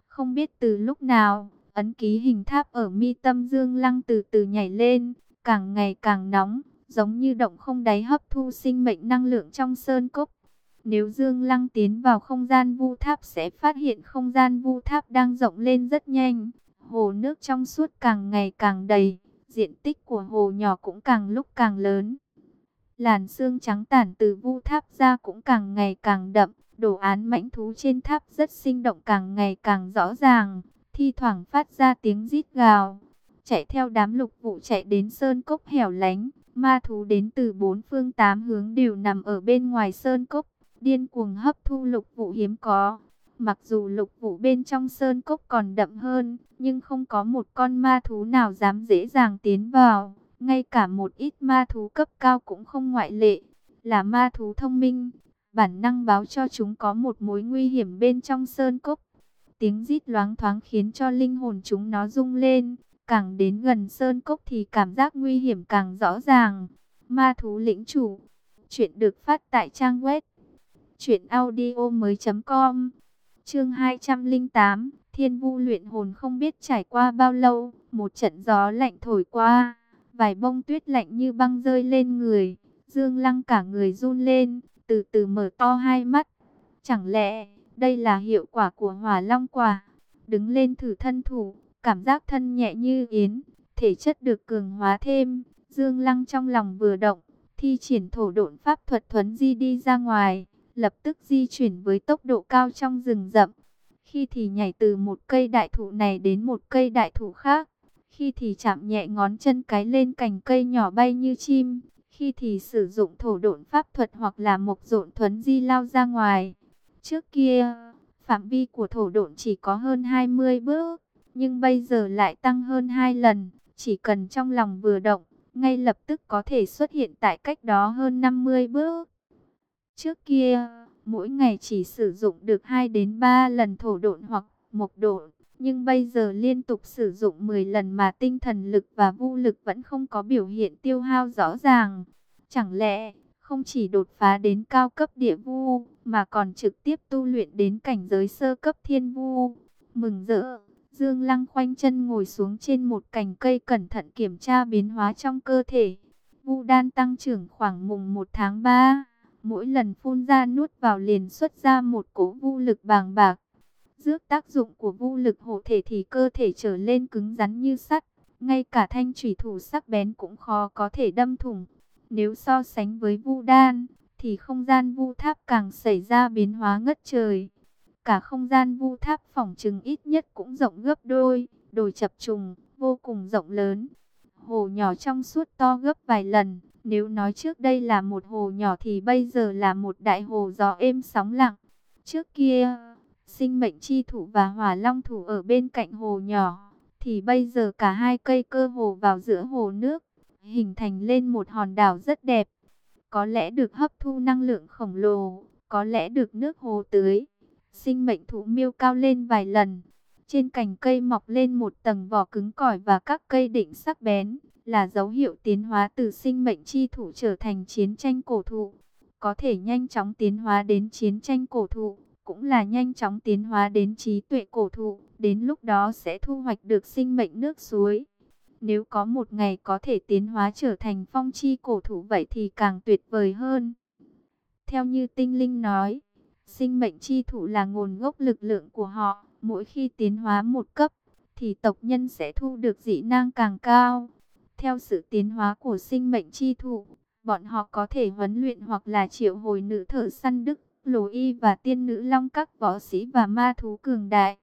Không biết từ lúc nào, ấn ký hình tháp ở mi tâm Dương Lăng từ từ nhảy lên, càng ngày càng nóng, giống như động không đáy hấp thu sinh mệnh năng lượng trong sơn cốc. Nếu Dương Lăng tiến vào không gian vu tháp sẽ phát hiện không gian vu tháp đang rộng lên rất nhanh. Hồ nước trong suốt càng ngày càng đầy, diện tích của hồ nhỏ cũng càng lúc càng lớn. Làn xương trắng tản từ vu tháp ra cũng càng ngày càng đậm, đồ án mãnh thú trên tháp rất sinh động càng ngày càng rõ ràng, thi thoảng phát ra tiếng rít gào. Chạy theo đám lục vụ chạy đến sơn cốc hẻo lánh, ma thú đến từ bốn phương tám hướng đều nằm ở bên ngoài sơn cốc, điên cuồng hấp thu lục vụ hiếm có. Mặc dù lục vụ bên trong sơn cốc còn đậm hơn, nhưng không có một con ma thú nào dám dễ dàng tiến vào. Ngay cả một ít ma thú cấp cao cũng không ngoại lệ, là ma thú thông minh. Bản năng báo cho chúng có một mối nguy hiểm bên trong sơn cốc. Tiếng rít loáng thoáng khiến cho linh hồn chúng nó rung lên. Càng đến gần sơn cốc thì cảm giác nguy hiểm càng rõ ràng. Ma thú lĩnh chủ. Chuyện được phát tại trang web. Chuyện audio mới com. Chương 208. Thiên vu luyện hồn không biết trải qua bao lâu. Một trận gió lạnh thổi qua vài bông tuyết lạnh như băng rơi lên người. Dương Lăng cả người run lên, từ từ mở to hai mắt. Chẳng lẽ đây là hiệu quả của hỏa long quả? Đứng lên thử thân thủ, cảm giác thân nhẹ như yến, thể chất được cường hóa thêm. Dương Lăng trong lòng vừa động, thi triển thổ độn pháp thuật thuấn di đi ra ngoài, lập tức di chuyển với tốc độ cao trong rừng rậm. Khi thì nhảy từ một cây đại thụ này đến một cây đại thụ khác, khi thì chạm nhẹ ngón chân cái lên cành cây nhỏ bay như chim, khi thì sử dụng thổ độn pháp thuật hoặc là mộc rộn thuấn di lao ra ngoài. Trước kia, phạm vi của thổ độn chỉ có hơn 20 bước, nhưng bây giờ lại tăng hơn 2 lần, chỉ cần trong lòng vừa động, ngay lập tức có thể xuất hiện tại cách đó hơn 50 bước. Trước kia, mỗi ngày chỉ sử dụng được 2 đến 3 lần thổ độn hoặc mộc độn. Nhưng bây giờ liên tục sử dụng 10 lần mà tinh thần lực và vô lực vẫn không có biểu hiện tiêu hao rõ ràng. Chẳng lẽ không chỉ đột phá đến cao cấp địa vu mà còn trực tiếp tu luyện đến cảnh giới sơ cấp thiên vu? Mừng rỡ, Dương Lăng khoanh chân ngồi xuống trên một cành cây cẩn thận kiểm tra biến hóa trong cơ thể. Vu đan tăng trưởng khoảng mùng 1 tháng 3. Mỗi lần phun ra nuốt vào liền xuất ra một cỗ vu lực bàng bạc. Dước tác dụng của vu lực hộ thể thì cơ thể trở lên cứng rắn như sắt. Ngay cả thanh thủy thủ sắc bén cũng khó có thể đâm thủng. Nếu so sánh với vu đan, thì không gian vu tháp càng xảy ra biến hóa ngất trời. Cả không gian vu tháp phòng trừng ít nhất cũng rộng gấp đôi, đồi chập trùng, vô cùng rộng lớn. Hồ nhỏ trong suốt to gấp vài lần. Nếu nói trước đây là một hồ nhỏ thì bây giờ là một đại hồ gió êm sóng lặng. Trước kia sinh mệnh chi thủ và hỏa long thủ ở bên cạnh hồ nhỏ, thì bây giờ cả hai cây cơ hồ vào giữa hồ nước, hình thành lên một hòn đảo rất đẹp. Có lẽ được hấp thu năng lượng khổng lồ, có lẽ được nước hồ tưới. Sinh mệnh thú miêu cao lên vài lần, trên cành cây mọc lên một tầng vỏ cứng cỏi và các cây định sắc bén, là dấu hiệu tiến hóa từ sinh mệnh chi thủ trở thành chiến tranh cổ thụ. Có thể nhanh chóng tiến hóa đến chiến tranh cổ thụ, cũng là nhanh chóng tiến hóa đến trí tuệ cổ thụ, đến lúc đó sẽ thu hoạch được sinh mệnh nước suối. Nếu có một ngày có thể tiến hóa trở thành phong chi cổ thụ vậy thì càng tuyệt vời hơn. Theo như tinh linh nói, sinh mệnh chi thụ là nguồn gốc lực lượng của họ. Mỗi khi tiến hóa một cấp, thì tộc nhân sẽ thu được dị năng càng cao. Theo sự tiến hóa của sinh mệnh chi thụ, bọn họ có thể huấn luyện hoặc là triệu hồi nữ thợ săn đức lồ y và tiên nữ long các võ sĩ và ma thú cường đại.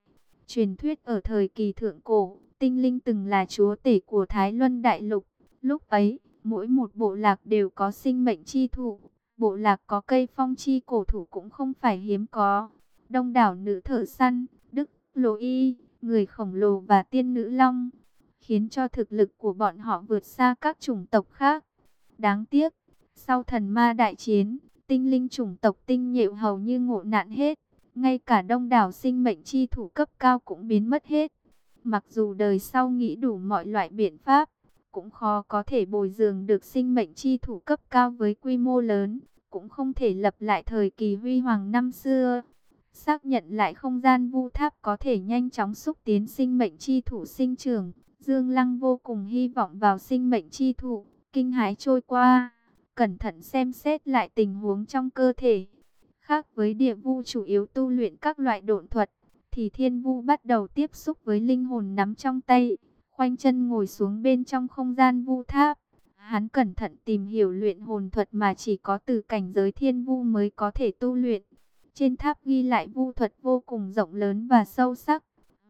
Truyền thuyết ở thời kỳ thượng cổ, tinh linh từng là chúa tể của Thái Luân Đại Lục. Lúc ấy, mỗi một bộ lạc đều có sinh mệnh chi thụ. Bộ lạc có cây phong chi cổ thủ cũng không phải hiếm có. Đông đảo nữ thợ săn, Đức, Lô Y, người khổng lồ và tiên nữ long, khiến cho thực lực của bọn họ vượt xa các chủng tộc khác. Đáng tiếc, sau thần ma đại chiến, tinh linh chủng tộc tinh nhệu hầu như ngộ nạn hết, ngay cả đông đảo sinh mệnh chi thủ cấp cao cũng biến mất hết. Mặc dù đời sau nghĩ đủ mọi loại biện pháp, cũng khó có thể bồi dưỡng được sinh mệnh chi thủ cấp cao với quy mô lớn, cũng không thể lập lại thời kỳ huy hoàng năm xưa. Xác nhận lại không gian vu tháp có thể nhanh chóng xúc tiến sinh mệnh chi thủ sinh trưởng, Dương Lăng vô cùng hy vọng vào sinh mệnh chi thủ, kinh hãi trôi qua, cẩn thận xem xét lại tình huống trong cơ thể. Khác với địa vu chủ yếu tu luyện các loại độn thuật, thì thiên vu bắt đầu tiếp xúc với linh hồn nắm trong tay, khoanh chân ngồi xuống bên trong không gian vu tháp. Hắn cẩn thận tìm hiểu luyện hồn thuật mà chỉ có từ cảnh giới thiên vu mới có thể tu luyện. Trên tháp ghi lại vu thuật vô cùng rộng lớn và sâu sắc,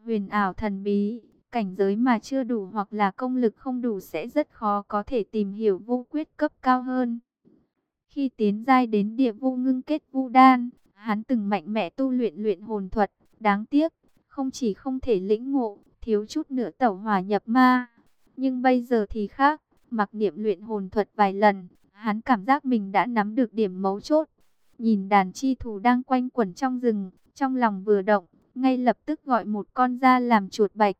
huyền ảo thần bí, cảnh giới mà chưa đủ hoặc là công lực không đủ sẽ rất khó có thể tìm hiểu vu quyết cấp cao hơn. Khi tiến giai đến địa vu ngưng kết vu đan, hắn từng mạnh mẽ tu luyện luyện hồn thuật, đáng tiếc, không chỉ không thể lĩnh ngộ, thiếu chút nữa tẩu hỏa nhập ma. Nhưng bây giờ thì khác, mặc niệm luyện hồn thuật vài lần, hắn cảm giác mình đã nắm được điểm mấu chốt. Nhìn đàn chi thù đang quanh quẩn trong rừng, trong lòng vừa động, ngay lập tức gọi một con ra làm chuột bạch.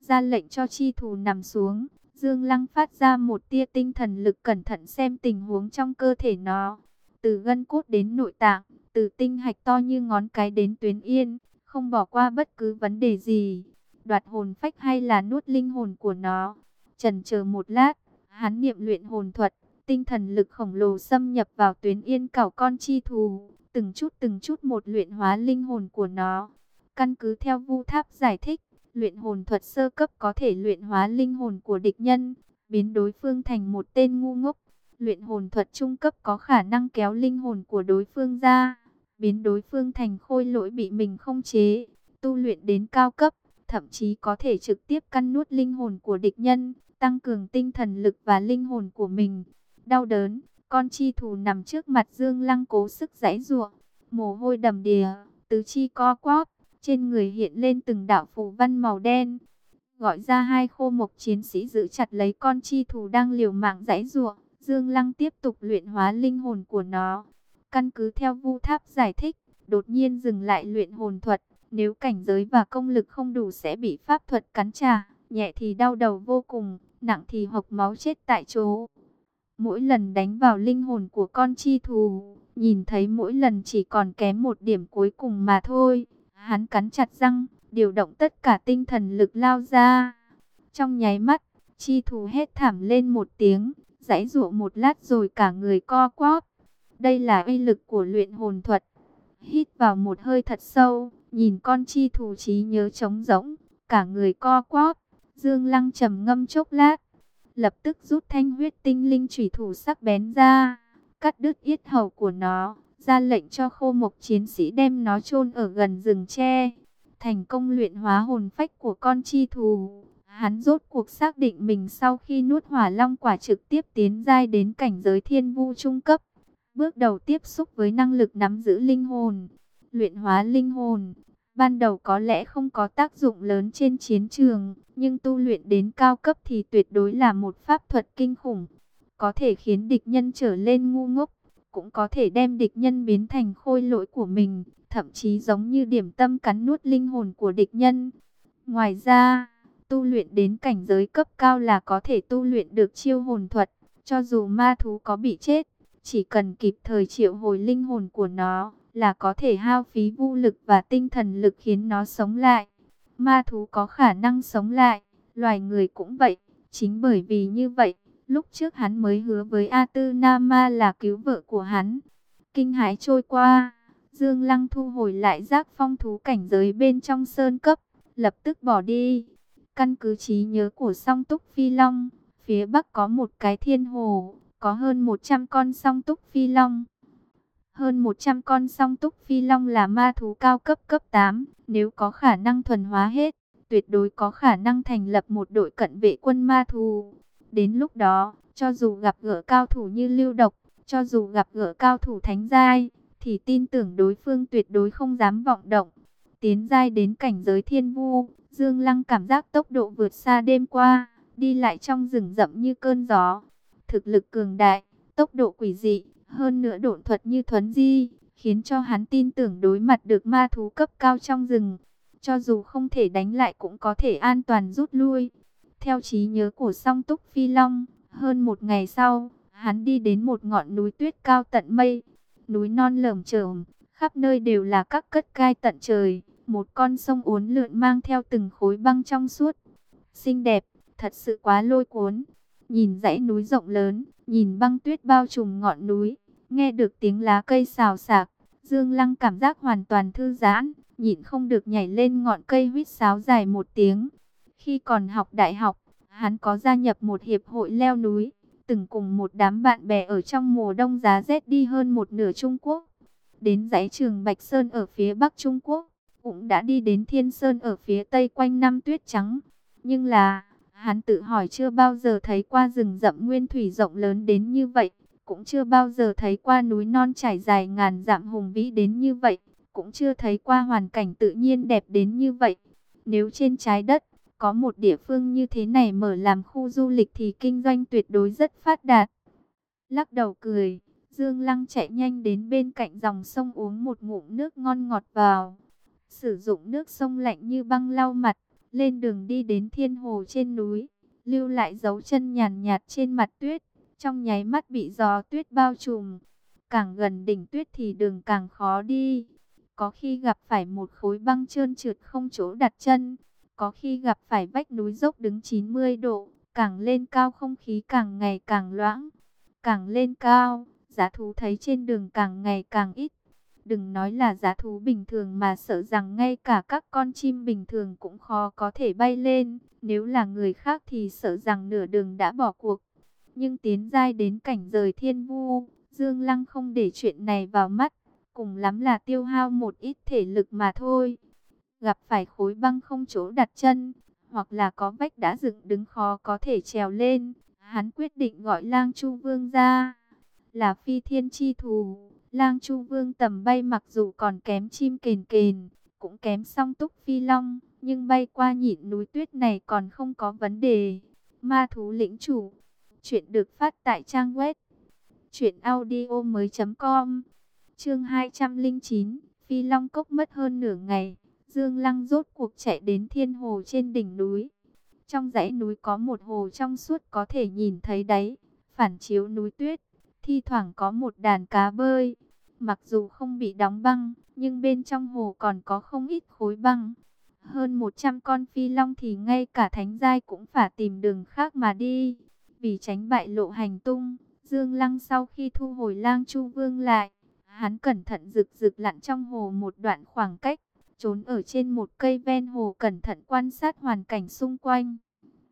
Ra lệnh cho chi thù nằm xuống, Dương Lăng phát ra một tia tinh thần lực cẩn thận xem tình huống trong cơ thể nó. Từ gân cốt đến nội tạng, từ tinh hạch to như ngón cái đến tuyến yên, không bỏ qua bất cứ vấn đề gì. Đoạt hồn phách hay là nuốt linh hồn của nó. Trần chờ một lát, hắn niệm luyện hồn thuật, tinh thần lực khổng lồ xâm nhập vào tuyến yên cảo con chi thù, từng chút từng chút một luyện hóa linh hồn của nó. Căn cứ theo vu tháp giải thích, luyện hồn thuật sơ cấp có thể luyện hóa linh hồn của địch nhân, biến đối phương thành một tên ngu ngốc. Luyện hồn thuật trung cấp có khả năng kéo linh hồn của đối phương ra, biến đối phương thành khôi lỗi bị mình không chế. Tu luyện đến cao cấp, thậm chí có thể trực tiếp căn nuốt linh hồn của địch nhân, tăng cường tinh thần lực và linh hồn của mình. Đau đớn, con chi thù nằm trước mặt Dương Lăng cố sức giãy giụa, mồ hôi đầm đìa, tứ chi co quắp, trên người hiện lên từng đạo phù văn màu đen. Gọi ra hai khô mộc chiến sĩ giữ chặt lấy con chi thù đang liều mạng giãy giụa, Dương Lăng tiếp tục luyện hóa linh hồn của nó. Căn cứ theo vu tháp giải thích, đột nhiên dừng lại luyện hồn thuật, nếu cảnh giới và công lực không đủ sẽ bị pháp thuật cắn trả, nhẹ thì đau đầu vô cùng, nặng thì hộc máu chết tại chỗ. Mỗi lần đánh vào linh hồn của con chi thù, nhìn thấy mỗi lần chỉ còn kém một điểm cuối cùng mà thôi. Hắn cắn chặt răng, điều động tất cả tinh thần lực lao ra. Trong nháy mắt, chi thù hết thảm lên một tiếng, giãy dụa một lát rồi cả người co quắp. Đây là uy lực của luyện hồn thuật. Hít vào một hơi thật sâu, nhìn con chi thù trí nhớ trống rỗng, cả người co quắp. Dương Lăng trầm ngâm chốc lát, lập tức rút thanh huyết tinh linh chủy thủ sắc bén ra, cắt đứt yết hầu của nó, ra lệnh cho khô mộc chiến sĩ đem nó chôn ở gần rừng tre. Thành công luyện hóa hồn phách của con chi thù. Hắn rốt cuộc xác định mình sau khi nuốt hỏa long quả trực tiếp tiến giai đến cảnh giới thiên vu trung cấp. Bước đầu tiếp xúc với năng lực nắm giữ linh hồn. Luyện hóa linh hồn. Ban đầu có lẽ không có tác dụng lớn trên chiến trường. Nhưng tu luyện đến cao cấp thì tuyệt đối là một pháp thuật kinh khủng. Có thể khiến địch nhân trở lên ngu ngốc cũng có thể đem địch nhân biến thành khôi lỗi của mình, thậm chí giống như điểm tâm cắn nuốt linh hồn của địch nhân. Ngoài ra, tu luyện đến cảnh giới cấp cao là có thể tu luyện được chiêu hồn thuật, cho dù ma thú có bị chết, chỉ cần kịp thời triệu hồi linh hồn của nó là có thể hao phí vũ lực và tinh thần lực khiến nó sống lại. Ma thú có khả năng sống lại, loài người cũng vậy, chính bởi vì như vậy Lúc trước hắn mới hứa với A Tư Nama là cứu vợ của hắn. Kinh hãi trôi qua, Dương Lăng thu hồi lại giác phong thú cảnh giới bên trong sơn cấp, lập tức bỏ đi. Căn cứ trí nhớ của song túc phi long, phía bắc có một cái thiên hồ, có hơn 100 con song túc phi long. Hơn 100 con song túc phi long là ma thú cao cấp cấp 8, nếu có khả năng thuần hóa hết, tuyệt đối có khả năng thành lập một đội cận vệ quân ma thú. Đến lúc đó, cho dù gặp gỡ cao thủ như lưu độc, cho dù gặp gỡ cao thủ thánh giai, thì tin tưởng đối phương tuyệt đối không dám vọng động. Tiến giai đến cảnh giới thiên vu, Dương Lăng cảm giác tốc độ vượt xa đêm qua, đi lại trong rừng rậm như cơn gió. Thực lực cường đại, tốc độ quỷ dị, hơn nữa độn thuật như thuấn di, khiến cho hắn tin tưởng đối mặt được ma thú cấp cao trong rừng. Cho dù không thể đánh lại cũng có thể an toàn rút lui. Theo trí nhớ của song túc phi long, hơn một ngày sau, hắn đi đến một ngọn núi tuyết cao tận mây. Núi non lởm chởm, khắp nơi đều là các cất cai tận trời. Một con sông uốn lượn mang theo từng khối băng trong suốt. Xinh đẹp, thật sự quá lôi cuốn. Nhìn dãy núi rộng lớn, nhìn băng tuyết bao trùm ngọn núi, nghe được tiếng lá cây xào xạc. Dương Lăng cảm giác hoàn toàn thư giãn, nhịn không được nhảy lên ngọn cây huýt sáo dài một tiếng. Khi còn học đại học, hắn có gia nhập một hiệp hội leo núi, từng cùng một đám bạn bè ở trong mùa đông giá rét đi hơn một nửa Trung Quốc. Đến dãy trường Bạch Sơn ở phía bắc Trung Quốc, cũng đã đi đến Thiên Sơn ở phía tây quanh năm tuyết trắng. Nhưng là, hắn tự hỏi chưa bao giờ thấy qua rừng rậm nguyên thủy rộng lớn đến như vậy, cũng chưa bao giờ thấy qua núi non trải dài ngàn dặm hùng vĩ đến như vậy, cũng chưa thấy qua hoàn cảnh tự nhiên đẹp đến như vậy. Nếu trên trái đất, có một địa phương như thế này mở làm khu du lịch thì kinh doanh tuyệt đối rất phát đạt. Lắc đầu cười, Dương Lăng chạy nhanh đến bên cạnh dòng sông uống một ngụm nước ngon ngọt vào. Sử dụng nước sông lạnh như băng lau mặt, lên đường đi đến thiên hồ trên núi, lưu lại dấu chân nhàn nhạt trên mặt tuyết, trong nháy mắt bị gió tuyết bao trùm. Càng gần đỉnh tuyết thì đường càng khó đi. Có khi gặp phải một khối băng trơn trượt không chỗ đặt chân, có khi gặp phải vách núi dốc đứng 90 độ, càng lên cao không khí càng ngày càng loãng, càng lên cao, giá thú thấy trên đường càng ngày càng ít. Đừng nói là giá thú bình thường mà sợ rằng ngay cả các con chim bình thường cũng khó có thể bay lên. Nếu là người khác thì sợ rằng nửa đường đã bỏ cuộc. Nhưng tiến giai đến cảnh rời thiên vu, Dương Lăng không để chuyện này vào mắt. Cùng lắm là tiêu hao một ít thể lực mà thôi. Gặp phải khối băng không chỗ đặt chân, hoặc là có vách đã dựng đứng khó có thể trèo lên. Hắn quyết định gọi lang chu vương ra, là phi thiên chi thù Lang Chu Vương tầm bay mặc dù còn kém chim kền kền, cũng kém song túc phi long, nhưng bay qua nhịn núi tuyết này còn không có vấn đề. Ma thú lĩnh chủ, chuyện được phát tại trang web truyệnaudiomoi.com. Chương 209, Phi Long cốc mất hơn nửa ngày, Dương Lăng rốt cuộc chạy đến thiên hồ trên đỉnh núi. Trong dãy núi có một hồ trong suốt có thể nhìn thấy đáy, phản chiếu núi tuyết thi thoảng có một đàn cá bơi. Mặc dù không bị đóng băng, nhưng bên trong hồ còn có không ít khối băng. Hơn 100 con phi long thì ngay cả thánh giai cũng phải tìm đường khác mà đi. Vì tránh bại lộ hành tung, Dương Lăng sau khi thu hồi lang chu vương lại, hắn cẩn thận rực rực lặn trong hồ một đoạn khoảng cách, trốn ở trên một cây ven hồ cẩn thận quan sát hoàn cảnh xung quanh.